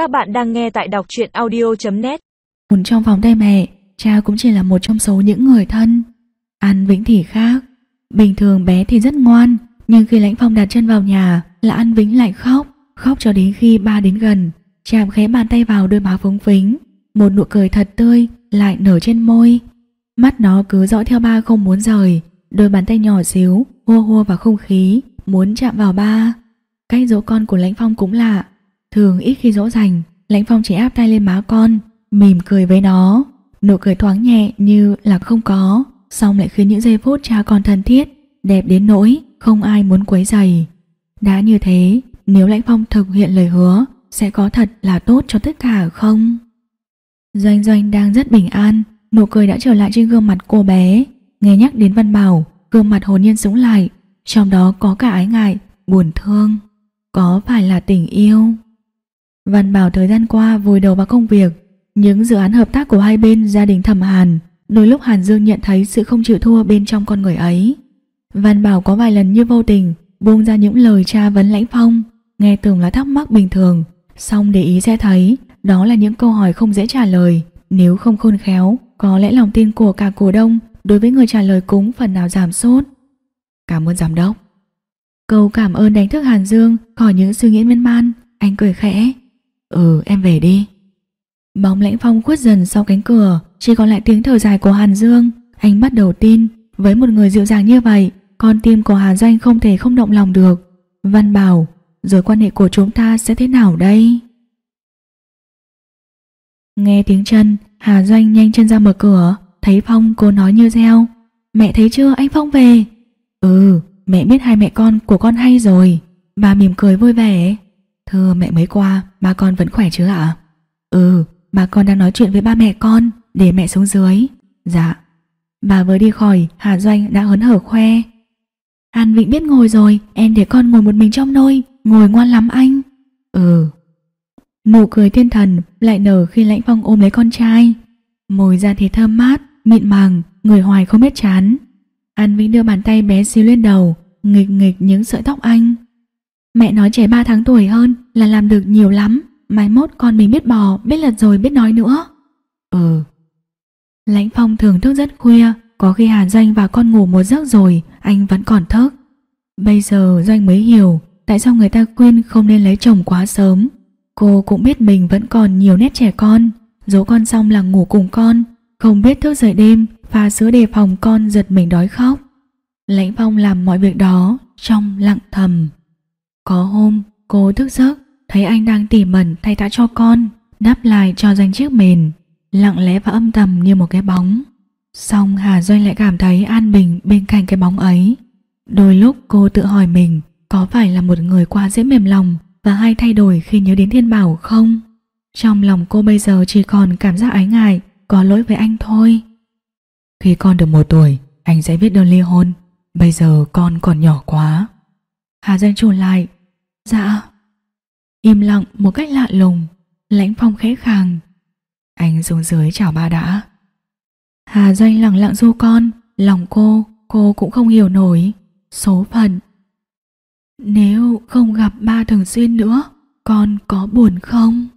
Các bạn đang nghe tại đọc truyện audio.net Muốn trong vòng tay mẹ, cha cũng chỉ là một trong số những người thân. An Vĩnh thì khác. Bình thường bé thì rất ngoan, nhưng khi Lãnh Phong đặt chân vào nhà là An Vĩnh lại khóc, khóc cho đến khi ba đến gần, chạm khẽ bàn tay vào đôi má phúng phính, một nụ cười thật tươi lại nở trên môi. Mắt nó cứ dõi theo ba không muốn rời, đôi bàn tay nhỏ xíu hô hô vào không khí, muốn chạm vào ba. Cách dỗ con của Lãnh Phong cũng lạ, thường ít khi dỗ dành, Lãnh Phong chỉ áp tay lên má con, mỉm cười với nó, nụ cười thoáng nhẹ như là không có, xong lại khiến những giây phút cha con thân thiết, đẹp đến nỗi không ai muốn quấy rầy. Đã như thế, nếu Lãnh Phong thực hiện lời hứa, sẽ có thật là tốt cho tất cả không? Doanh Doanh đang rất bình an, nụ cười đã trở lại trên gương mặt cô bé. Nghe nhắc đến Văn Bảo, gương mặt hồn nhiên sống lại, trong đó có cả ái ngại, buồn thương. Có phải là tình yêu? Văn Bảo thời gian qua vùi đầu vào công việc, những dự án hợp tác của hai bên gia đình thẩm Hàn, đôi lúc Hàn Dương nhận thấy sự không chịu thua bên trong con người ấy. Văn Bảo có vài lần như vô tình buông ra những lời tra vấn lãnh phong, nghe tưởng là thắc mắc bình thường, xong để ý sẽ thấy đó là những câu hỏi không dễ trả lời, nếu không khôn khéo, có lẽ lòng tin của cả cổ đông đối với người trả lời cũng phần nào giảm sút. Cảm ơn giám đốc. Câu cảm ơn đánh thức Hàn Dương khỏi những suy nghĩ miên man, anh cười khẽ. Ừ, em về đi. Bóng lãnh phong khuất dần sau cánh cửa, chỉ còn lại tiếng thở dài của Hàn Dương. Anh bắt đầu tin, với một người dịu dàng như vậy, con tim của Hà Doanh không thể không động lòng được. Văn bảo, rồi quan hệ của chúng ta sẽ thế nào đây? Nghe tiếng chân, Hà Doanh nhanh chân ra mở cửa, thấy Phong cô nói như reo. Mẹ thấy chưa anh Phong về? Ừ, mẹ biết hai mẹ con của con hay rồi. Bà mỉm cười vui vẻ. Thưa mẹ mới qua, ba con vẫn khỏe chứ ạ? Ừ, bà con đang nói chuyện với ba mẹ con, để mẹ xuống dưới. Dạ. Bà vừa đi khỏi, Hà Doanh đã hớn hở khoe. An Vĩnh biết ngồi rồi, em để con ngồi một mình trong nôi, ngồi ngoan lắm anh. Ừ. Nụ cười thiên thần lại nở khi lãnh phong ôm lấy con trai. Mồi da thì thơm mát, mịn màng, người hoài không biết chán. An Vĩnh đưa bàn tay bé xíu lên đầu, nghịch nghịch những sợi tóc anh. Mẹ nói trẻ 3 tháng tuổi hơn là làm được nhiều lắm, mai mốt con mình biết bò, biết lật rồi biết nói nữa. Ừ. Lãnh Phong thường thức rất khuya, có khi Hà Doanh và con ngủ một giấc rồi, anh vẫn còn thức. Bây giờ Doanh mới hiểu tại sao người ta khuyên không nên lấy chồng quá sớm. Cô cũng biết mình vẫn còn nhiều nét trẻ con, giấu con xong là ngủ cùng con, không biết thức dậy đêm pha sữa đề phòng con giật mình đói khóc. Lãnh Phong làm mọi việc đó trong lặng thầm. Có hôm cô thức giấc thấy anh đang tỉ mẩn thay tã cho con, đáp lại cho danh chiếc mền, lặng lẽ và âm thầm như một cái bóng. Xong Hà Doanh lại cảm thấy an bình bên cạnh cái bóng ấy. Đôi lúc cô tự hỏi mình có phải là một người quá dễ mềm lòng và hay thay đổi khi nhớ đến Thiên Bảo không? Trong lòng cô bây giờ chỉ còn cảm giác ái ngại, có lỗi với anh thôi. Khi con được một tuổi, anh sẽ viết đơn ly hôn. Bây giờ con còn nhỏ quá. Hà Doanh trồn lại. Dạ. Im lặng một cách lạ lùng, lãnh phong khẽ khàng. Anh xuống dưới chào ba đã. Hà Doanh lặng lặng du con, lòng cô, cô cũng không hiểu nổi. Số phận. Nếu không gặp ba thường xuyên nữa, con có buồn không?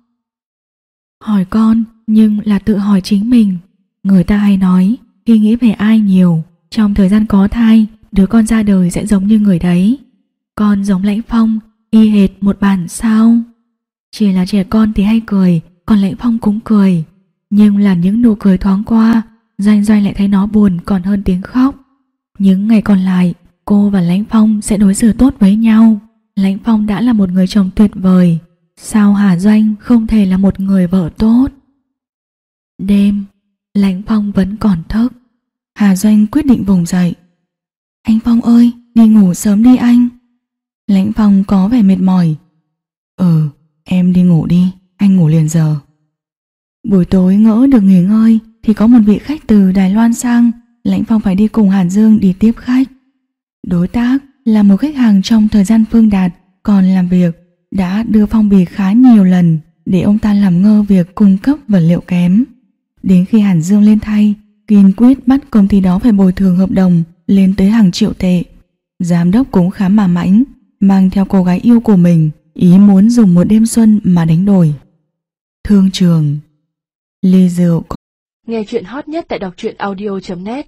Hỏi con, nhưng là tự hỏi chính mình. Người ta hay nói, khi nghĩ về ai nhiều, trong thời gian có thai, đứa con ra đời sẽ giống như người đấy. Con giống lãnh phong, y hệt một bản sao. Chỉ là trẻ con thì hay cười, còn lãnh phong cũng cười. Nhưng là những nụ cười thoáng qua, Doanh Doanh lại thấy nó buồn còn hơn tiếng khóc. Những ngày còn lại, cô và Lãnh Phong sẽ đối xử tốt với nhau. Lãnh Phong đã là một người chồng tuyệt vời. Sao Hà Doanh không thể là một người vợ tốt? Đêm, Lãnh Phong vẫn còn thức. Hà Doanh quyết định vùng dậy. Anh Phong ơi, đi ngủ sớm đi anh. Lãnh Phong có vẻ mệt mỏi. Ừ, em đi ngủ đi, anh ngủ liền giờ. Buổi tối ngỡ được nghỉ ngơi thì có một vị khách từ Đài Loan sang, Lãnh Phong phải đi cùng Hàn Dương đi tiếp khách. Đối tác là một khách hàng trong thời gian Phương Đạt còn làm việc đã đưa phong bì khá nhiều lần để ông ta làm ngơ việc cung cấp vật liệu kém. Đến khi Hàn Dương lên thay, kiên quyết bắt công ty đó phải bồi thường hợp đồng lên tới hàng triệu tệ. Giám đốc cũng khá mà mãnh, mang theo cô gái yêu của mình, ý muốn dùng một đêm xuân mà đánh đổi. Thương trường Ly rượu Nghe chuyện hot nhất tại đọc truyện audio.net